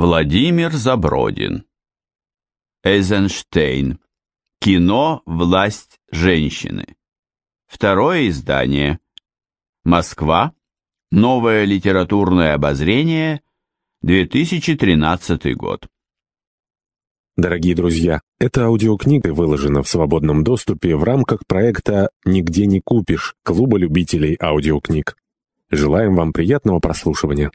Владимир Забродин. Эйзенштейн. Кино «Власть женщины». Второе издание. Москва. Новое литературное обозрение. 2013 год. Дорогие друзья, эта аудиокнига выложена в свободном доступе в рамках проекта «Нигде не купишь» Клуба любителей аудиокниг. Желаем вам приятного прослушивания.